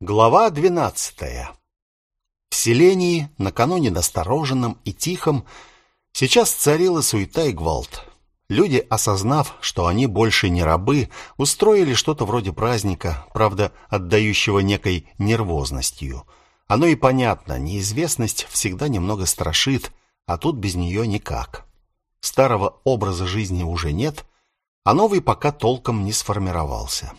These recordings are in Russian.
Глава двенадцатая. В селении, накануне настороженном и тихом, сейчас царила суета и гвалт. Люди, осознав, что они больше не рабы, устроили что-то вроде праздника, правда, отдающего некой нервозностью. Оно и понятно, неизвестность всегда немного страшит, а тут без нее никак. Старого образа жизни уже нет, а новый пока толком не сформировался.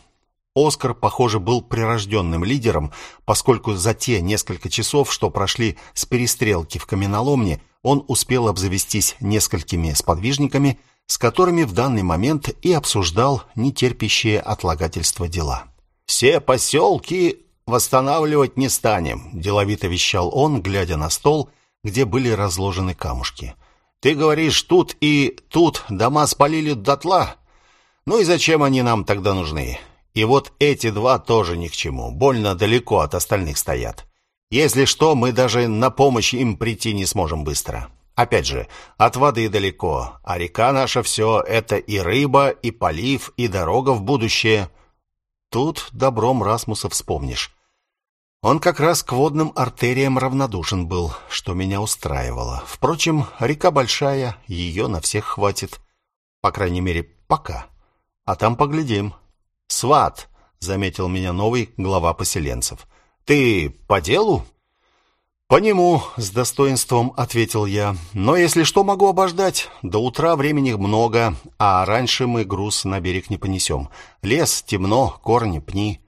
Оскар, похоже, был прирожденным лидером, поскольку за те несколько часов, что прошли с перестрелки в каменоломне, он успел обзавестись несколькими сподвижниками, с которыми в данный момент и обсуждал нетерпящие отлагательства дела. «Все поселки восстанавливать не станем», – деловито вещал он, глядя на стол, где были разложены камушки. «Ты говоришь, тут и тут дома спалили дотла? Ну и зачем они нам тогда нужны? И вот эти два тоже ни к чему, больно далеко от остальных стоят. Если что, мы даже на помощь им прийти не сможем быстро. Опять же, от воды далеко, а река наша все — это и рыба, и полив, и дорога в будущее. Тут добром Расмуса вспомнишь. Он как раз к водным артериям равнодушен был, что меня устраивало. Впрочем, река большая, ее на всех хватит. По крайней мере, пока. А там поглядим. «Сват», — заметил меня новый глава поселенцев. «Ты по делу?» «По нему», — с достоинством ответил я. «Но если что, могу обождать. До утра времени много, а раньше мы груз на берег не понесем. Лес, темно, корни, пни.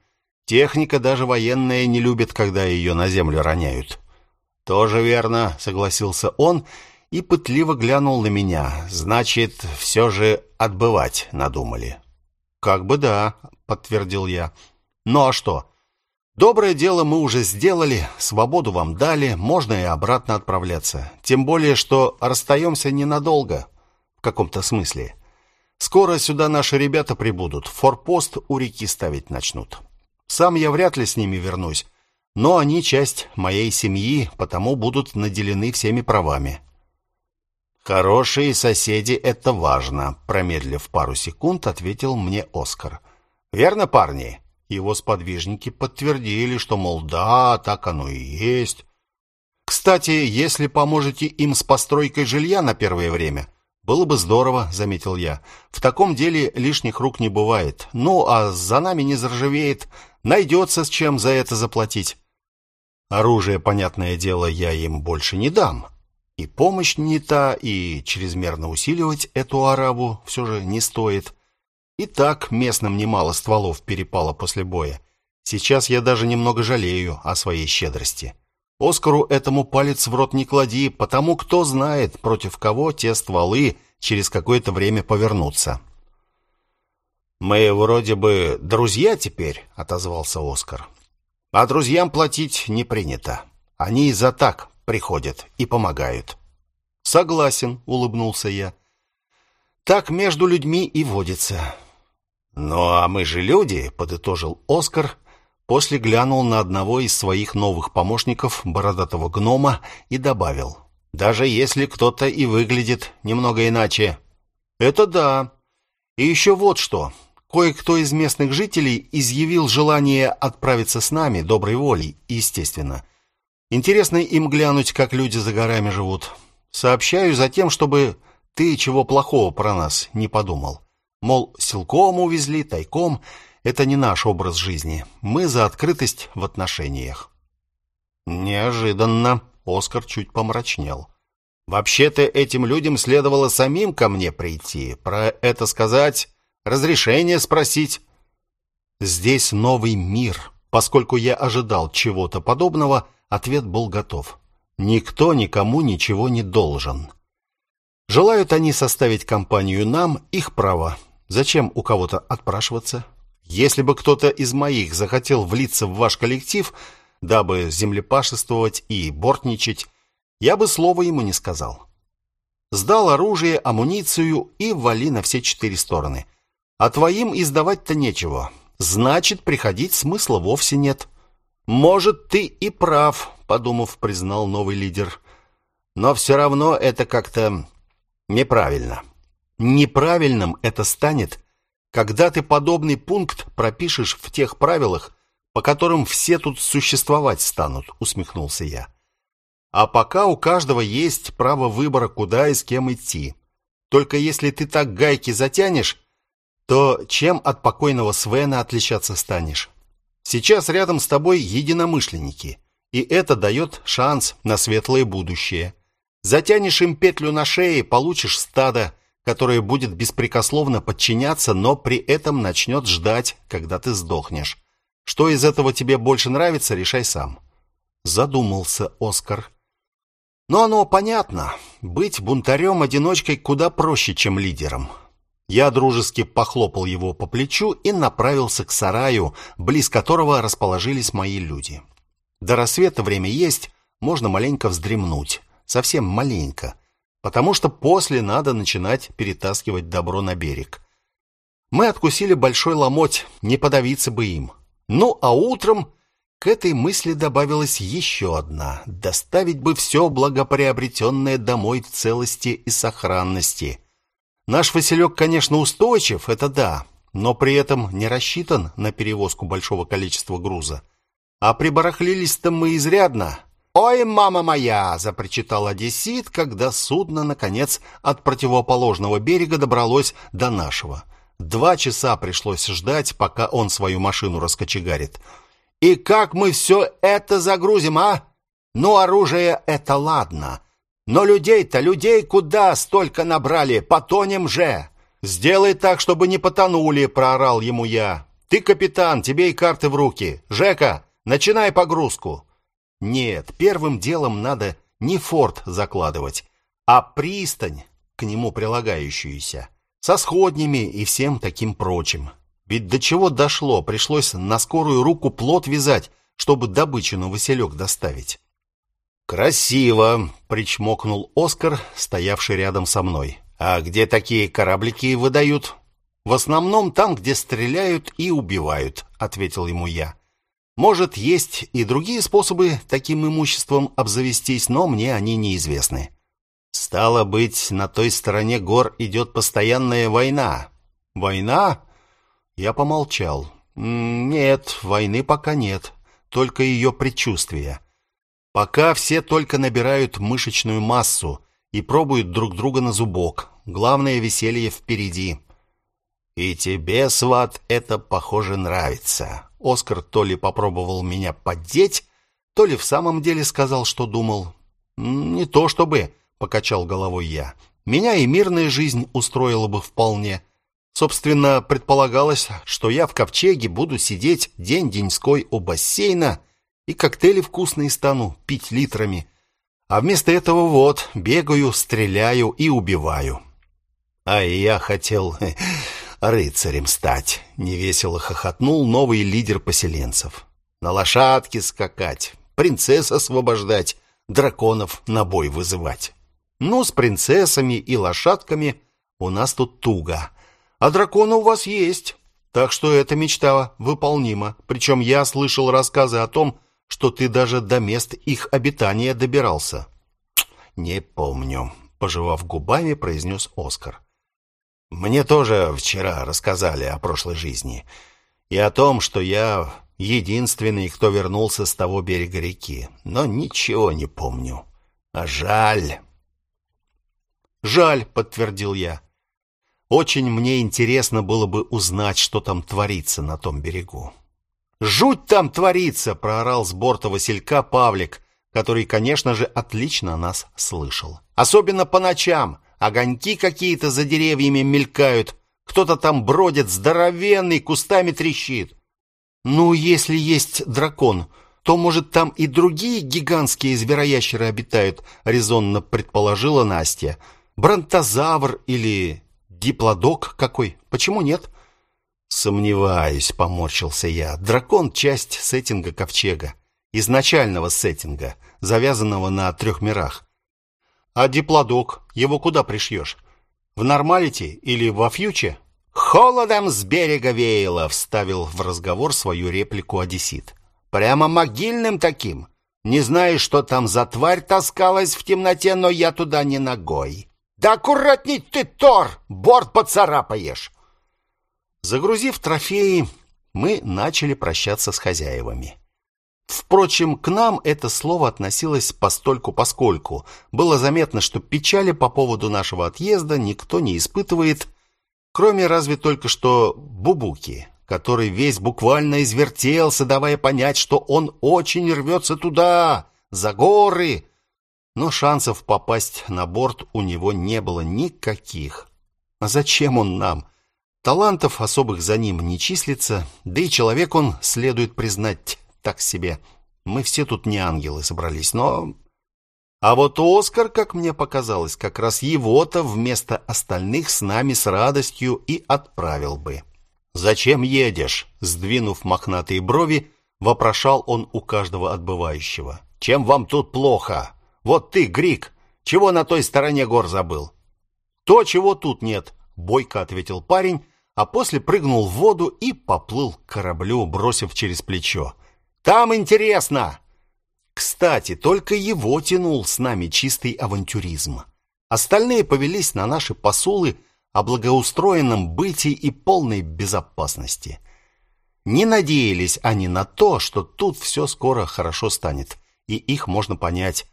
Техника даже военная не любит, когда ее на землю роняют». «Тоже верно», — согласился он и пытливо глянул на меня. «Значит, все же отбывать надумали». «Как бы да», — подтвердил я. «Ну а что? Доброе дело мы уже сделали, свободу вам дали, можно и обратно отправляться. Тем более, что расстаемся ненадолго, в каком-то смысле. Скоро сюда наши ребята прибудут, форпост у реки ставить начнут. Сам я вряд ли с ними вернусь, но они часть моей семьи, потому будут наделены всеми правами. «Хорошие соседи — это важно», — промедлив пару секунд, ответил мне Оскар. «Верно, парни?» Его сподвижники подтвердили, что, мол, да, так оно и есть. «Кстати, если поможете им с постройкой жилья на первое время, было бы здорово», — заметил я. «В таком деле лишних рук не бывает. Ну, а за нами не заржавеет. Найдется с чем за это заплатить». Оружие, понятное дело, я им больше не дам. И помощь не та, и чрезмерно усиливать эту арабу все же не стоит. И так местным немало стволов перепало после боя. Сейчас я даже немного жалею о своей щедрости. Оскару этому палец в рот не клади, потому кто знает, против кого те стволы через какое-то время повернутся. «Мы вроде бы друзья теперь», — отозвался Оскар. «А друзьям платить не принято. Они и за так приходят и помогают. Согласен, улыбнулся я. Так между людьми и водится. Ну а мы же люди, подытожил Оскар, после глянул на одного из своих новых помощников, бородатого гнома, и добавил: даже если кто-то и выглядит немного иначе. Это да. И еще вот что. Кое-кто из местных жителей изъявил желание отправиться с нами доброй волей, естественно. Интересно им глянуть, как люди за горами живут. Сообщаю за тем, чтобы ты чего плохого про нас не подумал. Мол, силком увезли, тайком. Это не наш образ жизни. Мы за открытость в отношениях. Неожиданно. Оскар чуть помрачнел. Вообще-то этим людям следовало самим ко мне прийти, про это сказать, разрешение спросить. Здесь новый мир. Поскольку я ожидал чего-то подобного, Ответ был готов. Никто никому ничего не должен. Желают они составить компанию нам, их право. Зачем у кого-то отпрашиваться? Если бы кто-то из моих захотел влиться в ваш коллектив, дабы землепашествовать и бортничать, я бы слова ему не сказал. Сдал оружие, амуницию и вали на все четыре стороны. А твоим издавать-то нечего. Значит, приходить смысла вовсе нет. «Может, ты и прав», — подумав, признал новый лидер. «Но все равно это как-то неправильно». «Неправильным это станет, когда ты подобный пункт пропишешь в тех правилах, по которым все тут существовать станут, усмехнулся я. А пока у каждого есть право выбора, куда и с кем идти. Только если ты так гайки затянешь, то чем от покойного Свена отличаться станешь? Сейчас рядом с тобой единомышленники, и это дает шанс на светлое будущее. Затянешь им петлю на шее, получишь стадо, которое будет беспрекословно подчиняться, но при этом начнет ждать, когда ты сдохнешь. Что из этого тебе больше нравится, решай сам. Задумался Оскар. Но оно понятно. Быть бунтарем-одиночкой куда проще, чем лидером. Я дружески похлопал его по плечу и направился к сараю, близ которого расположились мои люди. До рассвета время есть, можно маленько вздремнуть. Совсем маленько. Потому что после надо начинать перетаскивать добро на берег. Мы откусили большой ломоть, не подавиться бы им. Ну, а утром к этой мысли добавилась еще одна. Доставить бы все благоприобретенное домой в целости и сохранности. Наш Василек, конечно, устойчив, это да, но при этом не рассчитан на перевозку большого количества груза. А прибарахлились-то мы изрядно. «Ой, мама моя!» — запричитал одессит, когда судно, наконец, от противоположного берега добралось до нашего. Два часа пришлось ждать, пока он свою машину раскочегарит. И как мы все это загрузим, а? Ну, оружие — это ладно. Но людей-то, людей куда столько набрали? Потонем же! Сделай так, чтобы не потонули, проорал ему я. Ты капитан, тебе и карты в руки. Жека, начинай погрузку. Нет, первым делом надо не форт закладывать, а пристань, к нему прилагающуюся, со сходнями и всем таким прочим. Ведь до чего дошло, пришлось на скорую руку плот вязать, чтобы добычу на Василек доставить. «Красиво!» — причмокнул Оскар, стоявший рядом со мной. «А где такие кораблики выдают?» «В основном там, где стреляют и убивают», — ответил ему я. «Может, есть и другие способы таким имуществом обзавестись, но мне они неизвестны». «Стало быть, на той стороне гор идет постоянная война». «Война?» Я помолчал. Нет, войны пока нет, только ее предчувствия. Пока все только набирают мышечную массу и пробуют друг друга на зубок. Главное веселье впереди. И тебе, сват, это, похоже, нравится. Оскар то ли попробовал меня поддеть, то ли в самом деле сказал, что думал. Не то чтобы, покачал головой я. Меня и мирная жизнь устроила бы вполне. Собственно, предполагалось, что я в ковчеге буду сидеть день-деньской у бассейна и коктейли вкусные стану пить литрами. А вместо этого вот, бегаю, стреляю и убиваю. А я хотел рыцарем стать, невесело хохотнул новый лидер поселенцев. На лошадке скакать, принцесс освобождать, драконов на бой вызывать. Ну, с принцессами и лошадками у нас тут туго. А драконы у вас есть. Так что эта мечта выполнима. Причем я слышал рассказы о том, что ты даже до мест их обитания добирался. Не помню, пожевав губами, произнес Оскар. Мне тоже вчера рассказали о прошлой жизни и о том, что я единственный, кто вернулся с того берега реки, но ничего не помню. А жаль. Жаль, подтвердил я. Очень мне интересно было бы узнать, что там творится на том берегу. «Жуть там творится!» — проорал с борта Василька Павлик, который, конечно же, отлично нас слышал. «Особенно по ночам. Огоньки какие-то за деревьями мелькают. Кто-то там бродит, здоровенный, кустами трещит. Ну, если есть дракон, то, может, там и другие гигантские звероящеры обитают», — резонно предположила Настя. «Бронтозавр или Диплодок какой? Почему нет? Сомневаюсь, поморщился я. Дракон часть сеттинга ковчега, изначального сеттинга, завязанного на трех мирах. А диплодок, его куда пришьешь? В нормалити или во фьюче? Холодом с берега веяло, вставил в разговор свою реплику одессит. Прямо могильным таким. Не знаю, что там за тварь таскалась в темноте, но я туда не ногой. Да аккуратней ты, Тор, борт поцарапаешь. Загрузив трофеи, мы начали прощаться с хозяевами. Впрочем, к нам это слово относилось постольку-поскольку. Было заметно, что печали по поводу нашего отъезда никто не испытывает, кроме разве только что Бубуки, который весь буквально извертелся, давая понять, что он очень рвется туда, за горы. Но шансов попасть на борт у него не было никаких. А зачем он нам? Талантов особых за ним не числится, да и человек он, следует признать, так себе. Мы все тут не ангелы собрались, но... А вот Оскар, как мне показалось, как раз его-то вместо остальных с нами с радостью и отправил бы. «Зачем едешь?» Сдвинув мохнатые брови, вопрошал он у каждого отбывающего. «Чем вам тут плохо? Вот ты, Грик, чего на той стороне гор забыл?» «То, чего тут нет», — бойко ответил парень, а после прыгнул в воду и поплыл к кораблю, бросив через плечо. Там интересно. Кстати, только его тянул с нами чистый авантюризм. Остальные повелись на наши посулы о благоустроенном бытии и полной безопасности. Не надеялись они на то, что тут все скоро хорошо станет, и их можно понять.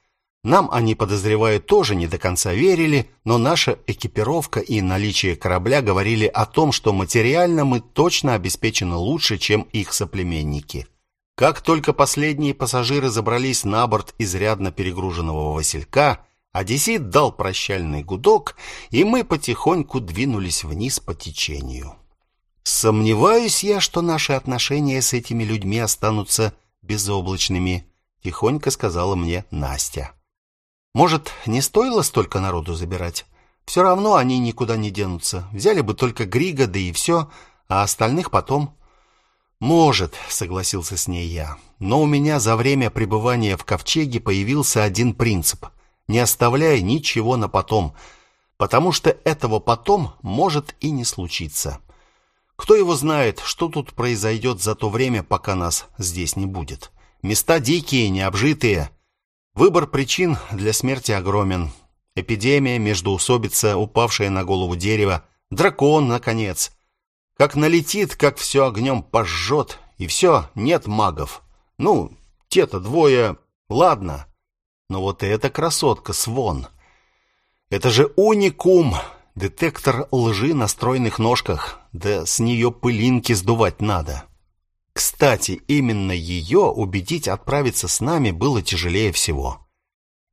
Нам они, подозреваю, тоже не до конца верили, но наша экипировка и наличие корабля говорили о том, что материально мы точно обеспечены лучше, чем их соплеменники. Как только последние пассажиры забрались на борт изрядно перегруженного Василька, Одессит дал прощальный гудок, и мы потихоньку двинулись вниз по течению. Сомневаюсь я, что наши отношения с этими людьми останутся безоблачными, тихонько сказала мне Настя. Может, не стоило столько народу забирать? Все равно они никуда не денутся. Взяли бы только Грига, да и все, а остальных потом «Может», — согласился с ней я. «Но у меня за время пребывания в ковчеге появился один принцип. Не оставляй ничего на потом, потому что этого потом может и не случиться. Кто его знает, что тут произойдет за то время, пока нас здесь не будет. Места дикие, необжитые. Выбор причин для смерти огромен. Эпидемия, междоусобица, упавшая на голову дерево, дракон, наконец». Как налетит, как все огнем пожжет, и все, нет магов. Ну, те-то двое, ладно. Но вот эта красотка, Свон. Это же уникум, детектор лжи на стройных ножках. Да с нее пылинки сдувать надо. Кстати, именно ее убедить отправиться с нами было тяжелее всего.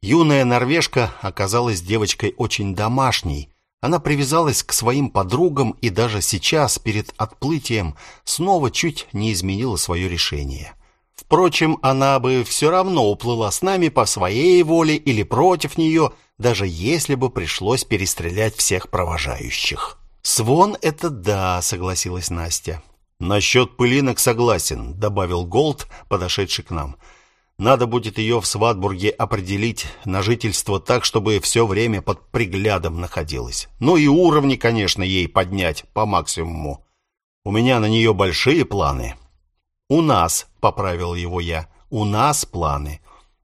Юная норвежка оказалась девочкой очень домашней, она привязалась к своим подругам и даже сейчас, перед отплытием, снова чуть не изменила свое решение. Впрочем, она бы все равно уплыла с нами по своей воле или против нее, даже если бы пришлось перестрелять всех провожающих. «Свон — это да», — согласилась Настя. «Насчет пылинок согласен», — добавил Голд, подошедший к нам. Надо будет ее в Сватбурге определить на жительство так, чтобы все время под приглядом находилась. Ну и уровни, конечно, ей поднять по максимуму. У меня на нее большие планы. У нас, поправил его я, у нас планы.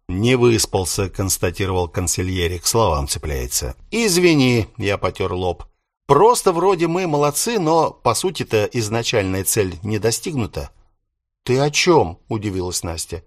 Не выспался, констатировал консильери, словам цепляется. Извини, я потер лоб. Просто вроде мы молодцы, но по сути-то изначальная цель не достигнута. Ты о чем? удивилась Настя.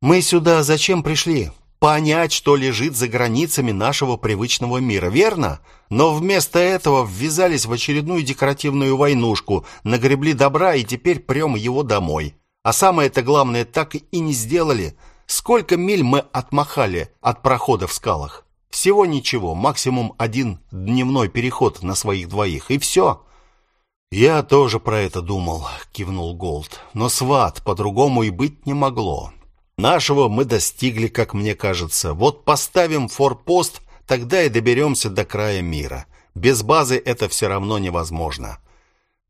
Мы сюда зачем пришли? Понять, что лежит за границами нашего привычного мира, верно? Но вместо этого ввязались в очередную декоративную войнушку, нагребли добра и теперь прем его домой. А самое-то главное так и не сделали. Сколько миль мы отмахали от прохода в скалах? Всего ничего, максимум один дневной переход на своих двоих, и все. Я тоже про это думал, кивнул Голд. Но сват по-другому и быть не могло. Нашего мы достигли, как мне кажется. Вот поставим форпост, тогда и доберемся до края мира. Без базы это все равно невозможно.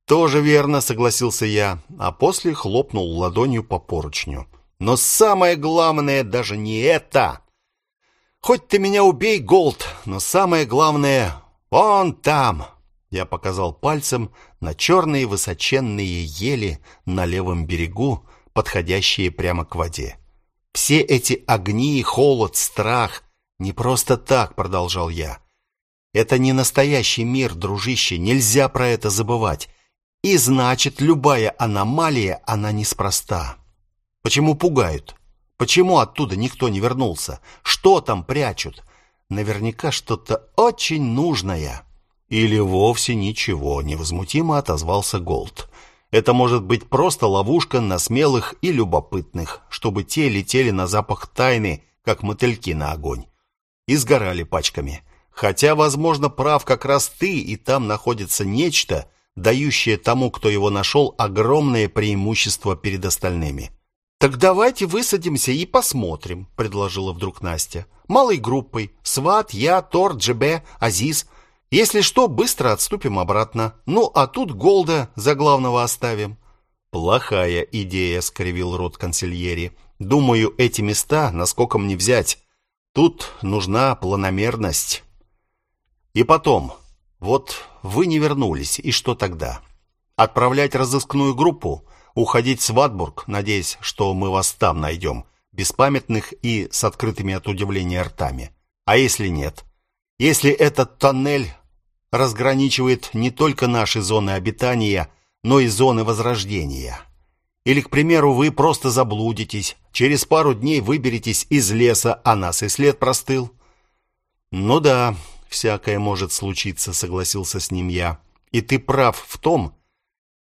Тоже верно, согласился я, а после хлопнул ладонью по поручню. Но самое главное даже не это. Хоть ты меня убей, Голд, но самое главное вон там. Я показал пальцем на черные высоченные ели на левом берегу, подходящие прямо к воде. Все эти огни, холод, страх не просто так, продолжал я. Это не настоящий мир, дружище, нельзя про это забывать. И значит, любая аномалия, она неспроста. Почему пугают? Почему оттуда никто не вернулся? Что там прячут? Наверняка что-то очень нужное. Или вовсе ничего, невозмутимо отозвался Голд. Это может быть просто ловушка на смелых и любопытных, чтобы те летели на запах тайны, как мотыльки на огонь, и сгорали пачками. Хотя, возможно, прав как раз ты, и там находится нечто, дающее тому, кто его нашел, огромное преимущество перед остальными. «Так давайте высадимся и посмотрим», — предложила вдруг Настя. «Малой группой. Сват, я, Тор, Джебе, Азиз. Если что, быстро отступим обратно. Ну, а тут Голда за главного оставим. Плохая идея, скривил рот консильери. Думаю, эти места насколько мне взять. Тут нужна планомерность. И потом, вот вы не вернулись, и что тогда? Отправлять разыскную группу, уходить в Сватбург, надеясь, что мы вас там найдем, беспамятных и с открытыми от удивления ртами. А если нет? Если этот тоннель разграничивает не только наши зоны обитания, но и зоны возрождения. Или, к примеру, вы просто заблудитесь, через пару дней выберетесь из леса, а нас и след простыл. Ну да, всякое может случиться, согласился с ним я. И ты прав в том,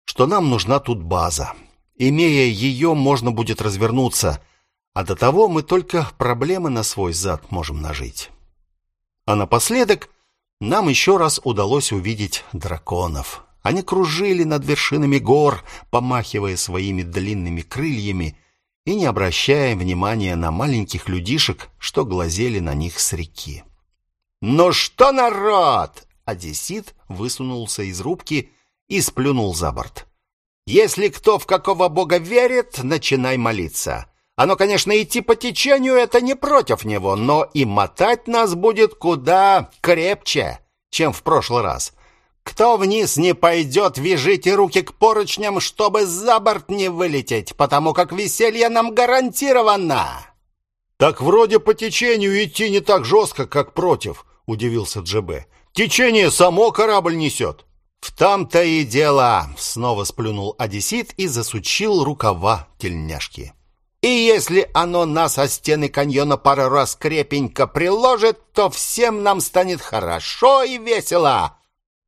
что нам нужна тут база. Имея ее, можно будет развернуться, а до того мы только проблемы на свой зад можем нажить. А напоследок нам еще раз удалось увидеть драконов. Они кружили над вершинами гор, помахивая своими длинными крыльями и не обращая внимания на маленьких людишек, что глазели на них с реки. «Ну что, народ!» Одессит высунулся из рубки и сплюнул за борт. «Если кто в какого бога верит, начинай молиться. Оно, конечно, идти по течению — это не против него, но и мотать нас будет куда крепче, чем в прошлый раз. Кто вниз не пойдет, вяжите руки к поручням, чтобы за борт не вылететь, потому как веселье нам гарантировано!» «Так вроде по течению идти не так жестко, как против», — удивился Джебе. «Течение само корабль несет». «В том-то и дело!» — снова сплюнул Одессит и засучил рукава тельняшки. И если оно нас о стены каньона пару раз крепенько приложит, то всем нам станет хорошо и весело.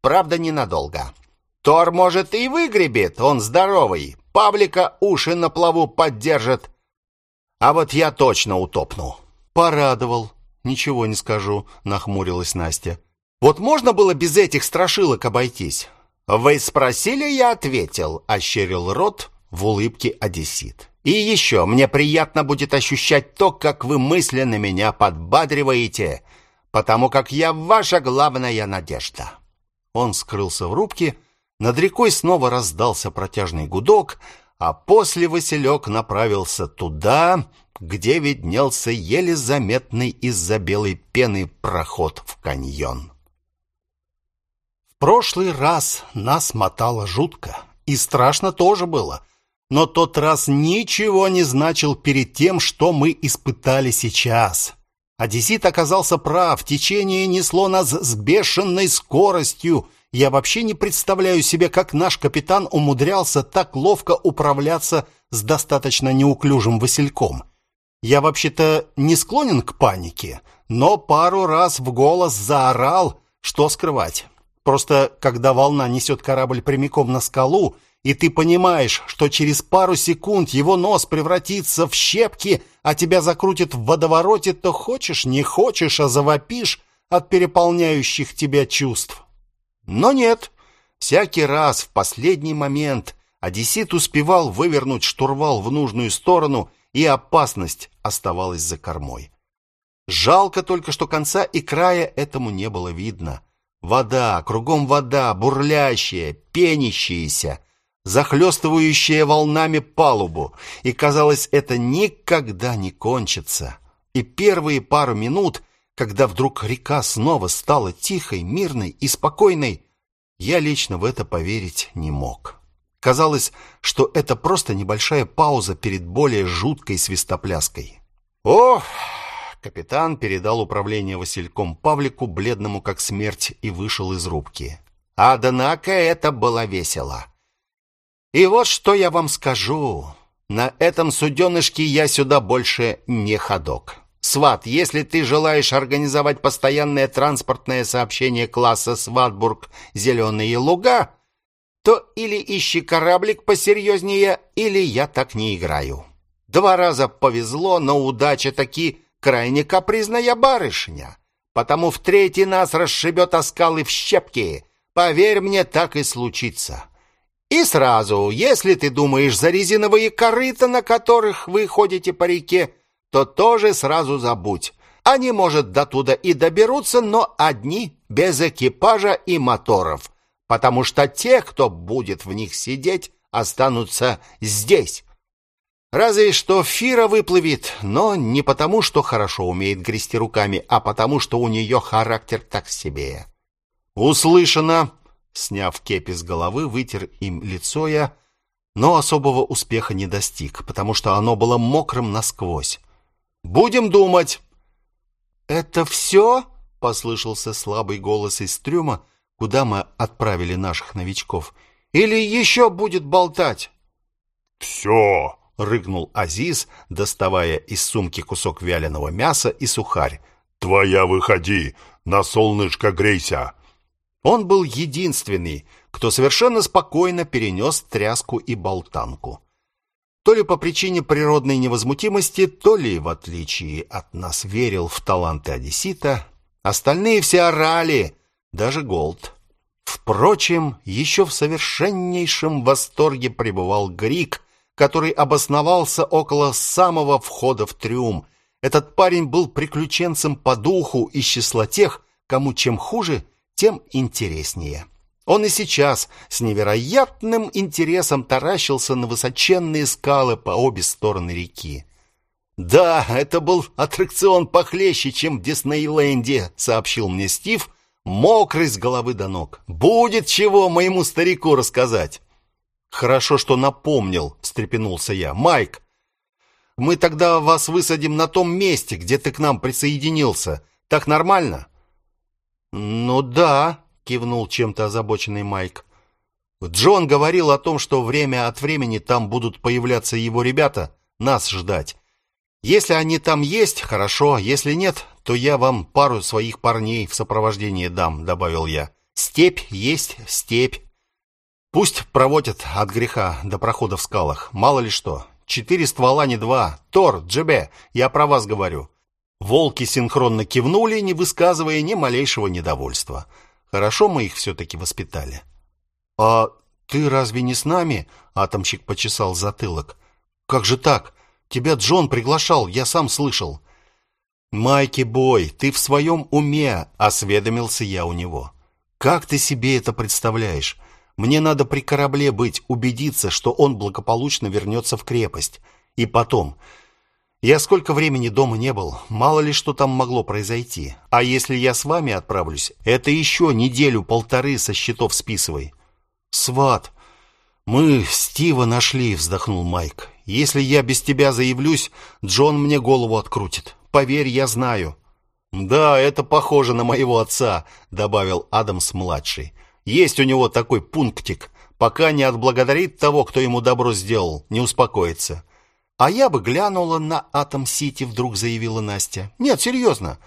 Правда, ненадолго. Тор, может, и выгребет, он здоровый. Павлика уши на плаву поддержит. А вот я точно утопну. Порадовал. Ничего не скажу, нахмурилась Настя. Вот можно было без этих страшилок обойтись? Вы спросили, я ответил, ощерил рот в улыбке одессит. И еще, мне приятно будет ощущать то, как вы мысленно меня подбадриваете, потому как я ваша главная надежда. Он скрылся в рубке, над рекой снова раздался протяжный гудок, а после Василек направился туда, где виднелся еле заметный из-за белой пены проход в каньон. Прошлый раз нас мотало жутко, и страшно тоже было — но тот раз ничего не значил перед тем, что мы испытали сейчас. Одессит оказался прав, течение несло нас с бешеной скоростью. Я вообще не представляю себе, как наш капитан умудрялся так ловко управляться с достаточно неуклюжим Васильком. Я вообще-то не склонен к панике, но пару раз в голос заорал, что скрывать. Просто когда волна несет корабль прямиком на скалу, и ты понимаешь, что через пару секунд его нос превратится в щепки, а тебя закрутит в водовороте, то хочешь, не хочешь, а завопишь от переполняющих тебя чувств. Но нет, всякий раз в последний момент Одессит успевал вывернуть штурвал в нужную сторону, и опасность оставалась за кормой. Жалко только, что конца и края этому не было видно. Вода, кругом вода, бурлящая, пенящаяся — захлестывающая волнами палубу, и казалось, это никогда не кончится. И первые пару минут, когда вдруг река снова стала тихой, мирной и спокойной, я лично в это поверить не мог. Казалось, что это просто небольшая пауза перед более жуткой свистопляской. Ох! Капитан передал управление Васильком Павлику, бледному как смерть, и вышел из рубки. Однако это было весело. И вот что я вам скажу. На этом суденышке я сюда больше не ходок. Сват, если ты желаешь организовать постоянное транспортное сообщение класса Сватбург «Зеленые луга», то или ищи кораблик посерьезнее, или я так не играю. Два раза повезло, но удача таки крайне капризная барышня. Потому в третий нас расшибет о скалы в щепки. Поверь мне, так и случится. И сразу, если ты думаешь за резиновые корыта, на которых вы ходите по реке, то тоже сразу забудь. Они, может, до туда и доберутся, но одни, без экипажа и моторов, потому что те, кто будет в них сидеть, останутся здесь. Разве что Фира выплывет, но не потому, что хорошо умеет грести руками, а потому, что у нее характер так себе. Услышано. Сняв кепи с головы, вытер им лицо я, но особого успеха не достиг, потому что оно было мокрым насквозь. Будем думать. Это все? послышался слабый голос из трюма, куда мы отправили наших новичков. Или еще будет болтать? «Все!» — рыгнул Азиз, доставая из сумки кусок вяленого мяса и сухарь. «Твоя выходи, на солнышко грейся!» Он был единственный, кто совершенно спокойно перенес тряску и болтанку. То ли по причине природной невозмутимости, то ли, в отличие от нас, верил в таланты одессита, остальные все орали, даже Голд. Впрочем, еще в совершеннейшем восторге пребывал Грик, который обосновался около самого входа в трюм. Этот парень был приключенцем по духу из числа тех, кому чем хуже, тем интереснее. Он и сейчас с невероятным интересом таращился на высоченные скалы по обе стороны реки. «Да, это был аттракцион похлеще, чем в Диснейленде», — сообщил мне Стив, мокрый с головы до ног. «Будет чего моему старику рассказать». «Хорошо, что напомнил», — встрепенулся я. «Майк, мы тогда вас высадим на том месте, где ты к нам присоединился. Так нормально?» «Ну да», кивнул чем-то озабоченный Майк. Джон говорил о том, что время от времени там будут появляться его ребята, нас ждать. Если они там есть, хорошо, если нет, то я вам пару своих парней в сопровождении дам, добавил я. Степь есть степь. Пусть проводят от греха до прохода в скалах. Мало ли что. Четыре ствола не два. Тор, Джебе, я про вас говорю. Волки синхронно кивнули, не высказывая ни малейшего недовольства. Хорошо мы их все-таки воспитали. А ты разве не с нами? Атомщик почесал затылок. Как же так? Тебя Джон приглашал, я сам слышал. Майки Бой, ты в своем уме, осведомился я у него. Как ты себе это представляешь? Мне надо при корабле быть, убедиться, что он благополучно вернется в крепость. И потом, я сколько времени дома не был, мало ли что там могло произойти. А если я с вами отправлюсь, это еще неделю-полторы со счетов списывай. Сват, мы Стива нашли, вздохнул Майк. Если я без тебя заявлюсь, Джон мне голову открутит. Поверь, я знаю. Да, это похоже на моего отца, добавил Адамс-младший. Есть у него такой пунктик. Пока не отблагодарит того, кто ему добро сделал, не успокоится. А я бы глянула на Атом-Сити, вдруг заявила Настя. Нет, серьезно.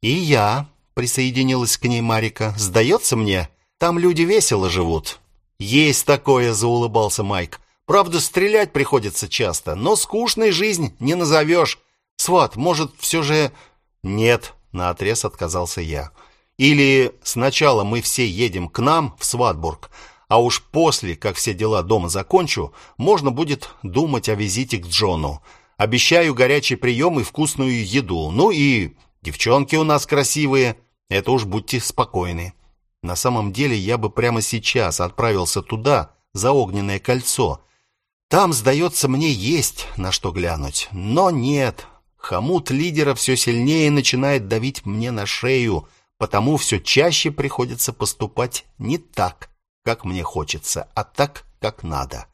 И я, присоединилась к ней Марика. Сдается мне, там люди весело живут. Есть такое, заулыбался Майк. Правда, стрелять приходится часто, но скучной жизнь не назовешь. Сват, может, все же... Нет, наотрез отказался я. Или сначала мы все едем к нам в Сватбург, а уж после, как все дела дома закончу, можно будет думать о визите к Джону. Обещаю горячий прием и вкусную еду. Ну и девчонки у нас красивые. Это уж будьте спокойны. На самом деле я бы прямо сейчас отправился туда, за огненное кольцо. Там, сдается мне, есть на что глянуть. Но нет. Хомут лидера все сильнее начинает давить мне на шею, потому все чаще приходится поступать не так, как мне хочется, а так, как надо.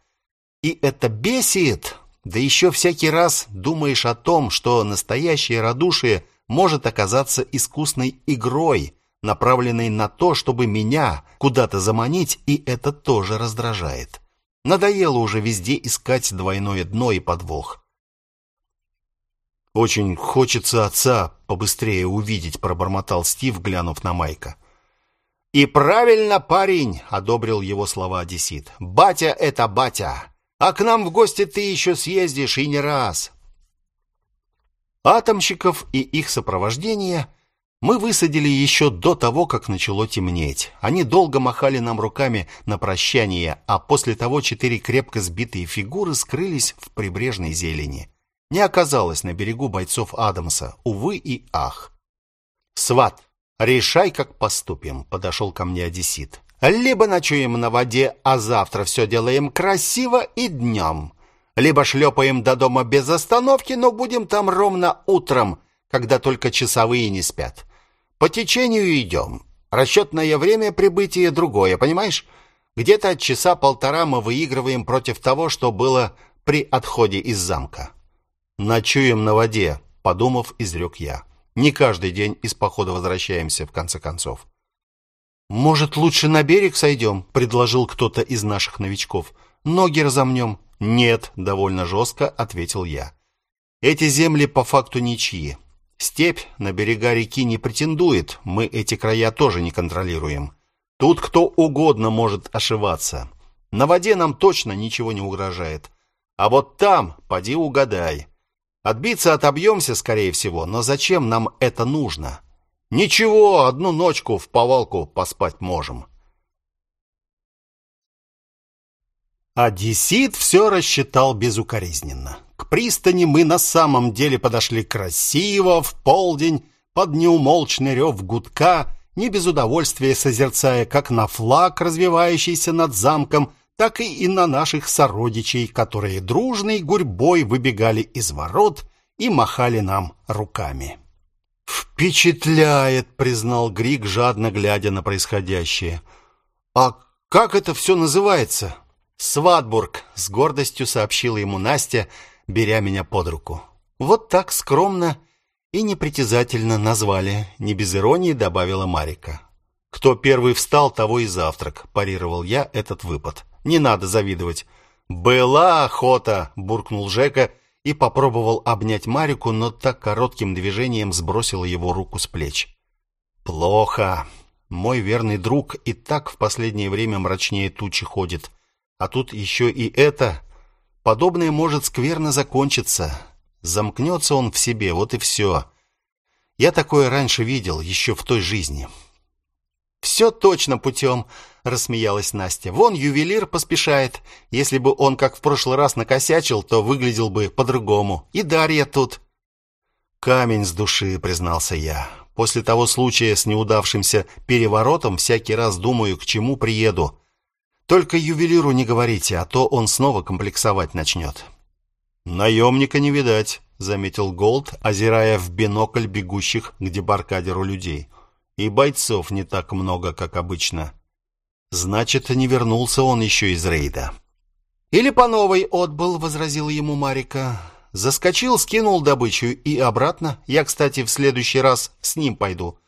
И это бесит. Да еще всякий раз думаешь о том, что настоящее радушие может оказаться искусной игрой, направленной на то, чтобы меня куда-то заманить, и это тоже раздражает. Надоело уже везде искать двойное дно и подвох. Очень хочется отца побыстрее увидеть, пробормотал Стив, глянув на Майка. И правильно, парень, одобрил его слова одессит. Батя это батя. А к нам в гости ты еще съездишь и не раз. Атомщиков и их сопровождение мы высадили еще до того, как начало темнеть. Они долго махали нам руками на прощание, а после того четыре крепко сбитые фигуры скрылись в прибрежной зелени. Не оказалось на берегу бойцов Адамса, увы и ах. Сват, решай, как поступим, подошел ко мне одессит. Либо ночуем на воде, а завтра все делаем красиво и днем. Либо шлепаем до дома без остановки, но будем там ровно утром, когда только часовые не спят. По течению идем. Расчетное время прибытия другое, понимаешь? Где-то часа полтора мы выигрываем против того, что было при отходе из замка. Ночуем на воде, подумав, изрек я. Не каждый день из похода возвращаемся в конце концов. Может, лучше на берег сойдем?» — предложил кто-то из наших новичков. Ноги разомнем». Нет, довольно жестко ответил я. Эти земли по факту ничьи. Степь на берега реки не претендует, мы эти края тоже не контролируем. Тут кто угодно может ошиваться. На воде нам точно ничего не угрожает. А вот там, поди угадай. Отбиться отобьемся, скорее всего, но зачем нам это нужно? Ничего, одну ночку в повалку поспать можем. Одессит все рассчитал безукоризненно. К пристани мы на самом деле подошли красиво, в полдень, под неумолчный рев гудка, не без удовольствия созерцая как на флаг, развивающийся над замком, так и, на наших сородичей, которые дружной гурьбой выбегали из ворот и махали нам руками. «Впечатляет», — признал Грик, жадно глядя на происходящее. «А как это все называется?» «Сватбург», — с гордостью сообщила ему Настя, — беря меня под руку. Вот так скромно и непритязательно назвали, не без иронии добавила Марика. Кто первый встал, того и завтрак, парировал я этот выпад. Не надо завидовать. Была охота, буркнул Жека и попробовал обнять Марику, но так коротким движением сбросила его руку с плеч. Плохо. Мой верный друг и так в последнее время мрачнее тучи ходит. А тут еще и это Подобное может скверно закончиться. Замкнется он в себе, вот и все. Я такое раньше видел, еще в той жизни. «Все точно путем», — рассмеялась Настя. «Вон ювелир поспешает. Если бы он, как в прошлый раз, накосячил, то выглядел бы по-другому. И Дарья тут». «Камень с души», — признался я. «После того случая с неудавшимся переворотом всякий раз думаю, к чему приеду. Только ювелиру не говорите, а то он снова комплексовать начнет». «Наемника не видать», — заметил Голд, озирая в бинокль бегущих к дебаркадеру людей. «И бойцов не так много, как обычно. Значит, не вернулся он еще из рейда». «Или по новой отбыл», — возразил ему Марика. «Заскочил, скинул добычу и обратно. Я, кстати, в следующий раз с ним пойду.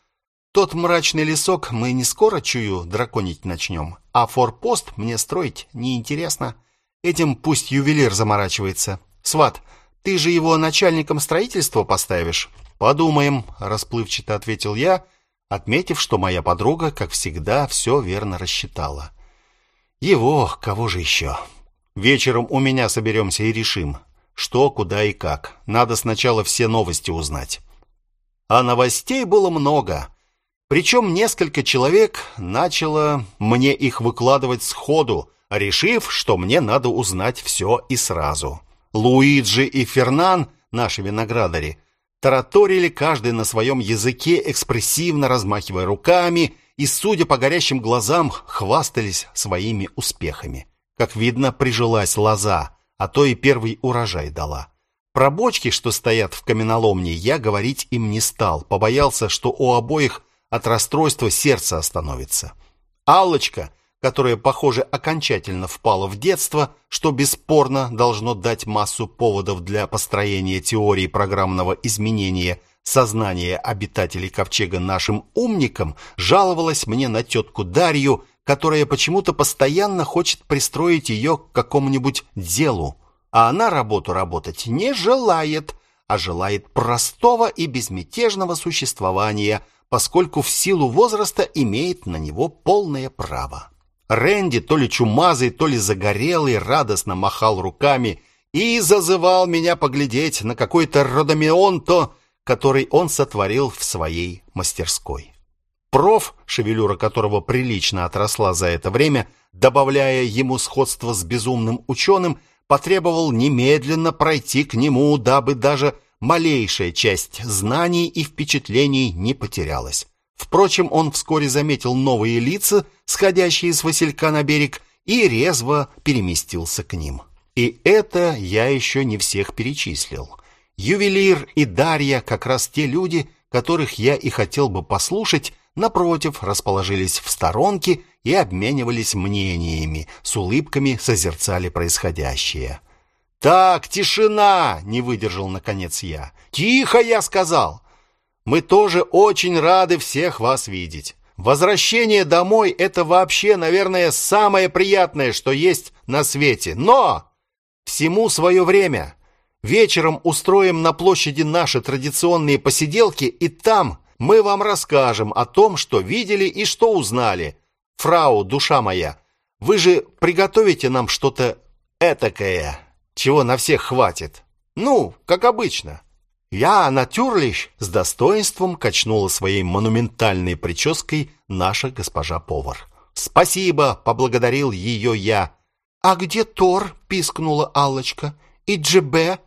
Тот мрачный лесок мы не скоро, чую, драконить начнем. А форпост мне строить неинтересно. Этим пусть ювелир заморачивается. Сват, ты же его начальником строительства поставишь? Подумаем, расплывчато ответил я, отметив, что моя подруга, как всегда, все верно рассчитала. Его, кого же еще? Вечером у меня соберемся и решим, что, куда и как. Надо сначала все новости узнать. А новостей было много. Причем несколько человек начало мне их выкладывать сходу, решив, что мне надо узнать все и сразу. Луиджи и Фернан, наши виноградари, тараторили каждый на своем языке, экспрессивно размахивая руками, и, судя по горящим глазам, хвастались своими успехами. Как видно, прижилась лоза, а то и первый урожай дала. Про бочки, что стоят в каменоломне, я говорить им не стал, побоялся, что у обоих от расстройства сердце остановится. Аллочка, которая, похоже, окончательно впала в детство, что бесспорно должно дать массу поводов для построения теории программного изменения сознания обитателей ковчега нашим умникам, жаловалась мне на тетку Дарью, которая почему-то постоянно хочет пристроить ее к какому-нибудь делу, а она работу работать не желает, а желает простого и безмятежного существования, поскольку в силу возраста имеет на него полное право. Рэнди, то ли чумазый, то ли загорелый, радостно махал руками и зазывал меня поглядеть на какой-то родомионто, который он сотворил в своей мастерской. Проф, шевелюра которого прилично отросла за это время, добавляя ему сходство с безумным ученым, потребовал немедленно пройти к нему, дабы даже малейшая часть знаний и впечатлений не потерялась. Впрочем, он вскоре заметил новые лица, сходящие с Василька на берег, и резво переместился к ним. И это я еще не всех перечислил. Ювелир и Дарья как раз те люди, которых я и хотел бы послушать, напротив, расположились в сторонке и обменивались мнениями, с улыбками созерцали происходящее. «Так, тишина!» — не выдержал, наконец, я. «Тихо, я сказал! Мы тоже очень рады всех вас видеть. Возвращение домой — это вообще, наверное, самое приятное, что есть на свете. Но всему свое время. Вечером устроим на площади наши традиционные посиделки, и там мы вам расскажем о том, что видели и что узнали. Фрау, душа моя, вы же приготовите нам что-то этакое, чего на всех хватит. Ну, как обычно. Я, натюрлищ, с достоинством качнула своей монументальной прической наша госпожа-повар. «Спасибо!» — поблагодарил ее я. «А где Тор?» — пискнула Аллочка. «И Джебе?»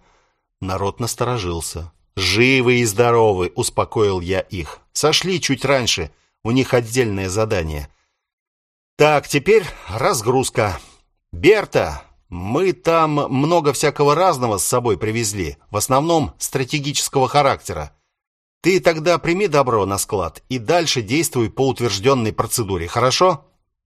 Народ насторожился. «Живы и здоровы!» — успокоил я их. «Сошли чуть раньше. У них отдельное задание». «Так, теперь разгрузка. Берта, мы там много всякого разного с собой привезли, в основном стратегического характера. Ты тогда прими добро на склад и дальше действуй по утвержденной процедуре, хорошо?»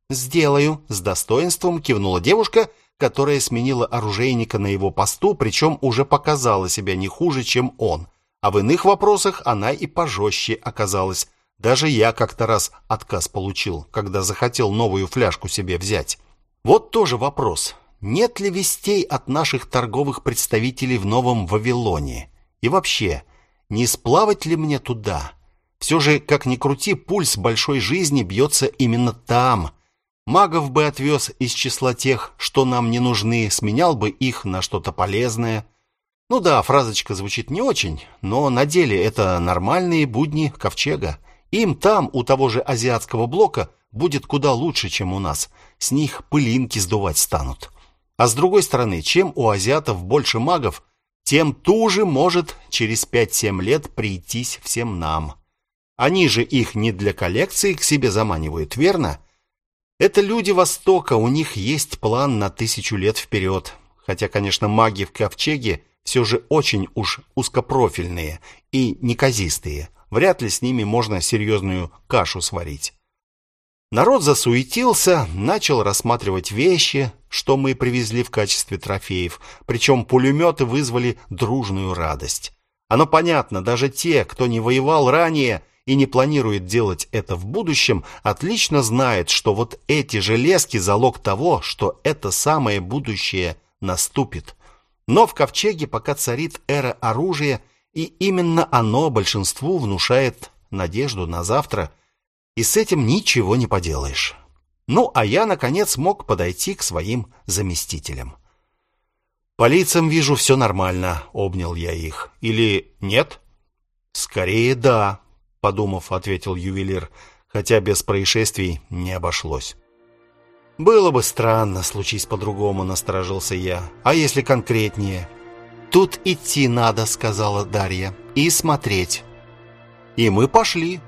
«Сделаю», — с достоинством кивнула девушка — которая сменила оружейника на его посту, причем уже показала себя не хуже, чем он. А в иных вопросах она и пожестче оказалась. Даже я как-то раз отказ получил, когда захотел новую фляжку себе взять. Вот тоже вопрос. Нет ли вестей от наших торговых представителей в Новом Вавилоне? И вообще, не сплавать ли мне туда? Все же, как ни крути, пульс большой жизни бьется именно там – Магов бы отвез из числа тех, что нам не нужны, сменял бы их на что-то полезное. Ну да, фразочка звучит не очень, но на деле это нормальные будни ковчега. Им там, у того же азиатского блока, будет куда лучше, чем у нас. С них пылинки сдувать станут. А с другой стороны, чем у азиатов больше магов, тем туже может через 5-7 лет прийтись всем нам. Они же их не для коллекции к себе заманивают, верно? Это люди Востока, у них есть план на тысячу лет вперед. Хотя, конечно, маги в ковчеге все же очень уж узкопрофильные и неказистые. Вряд ли с ними можно серьезную кашу сварить. Народ засуетился, начал рассматривать вещи, что мы привезли в качестве трофеев, причем пулеметы вызвали дружную радость. Оно понятно, даже те, кто не воевал ранее, и не планирует делать это в будущем, отлично знает, что вот эти железки – залог того, что это самое будущее наступит. Но в Ковчеге пока царит эра оружия, и именно оно большинству внушает надежду на завтра, и с этим ничего не поделаешь. Ну, а я, наконец, мог подойти к своим заместителям. «По лицам вижу, все нормально», — обнял я их. «Или нет?» «Скорее, да», подумав, ответил ювелир, хотя без происшествий не обошлось. Было бы странно, случись по-другому, насторожился я. А если конкретнее? Тут идти надо, сказала Дарья, и смотреть. И мы пошли.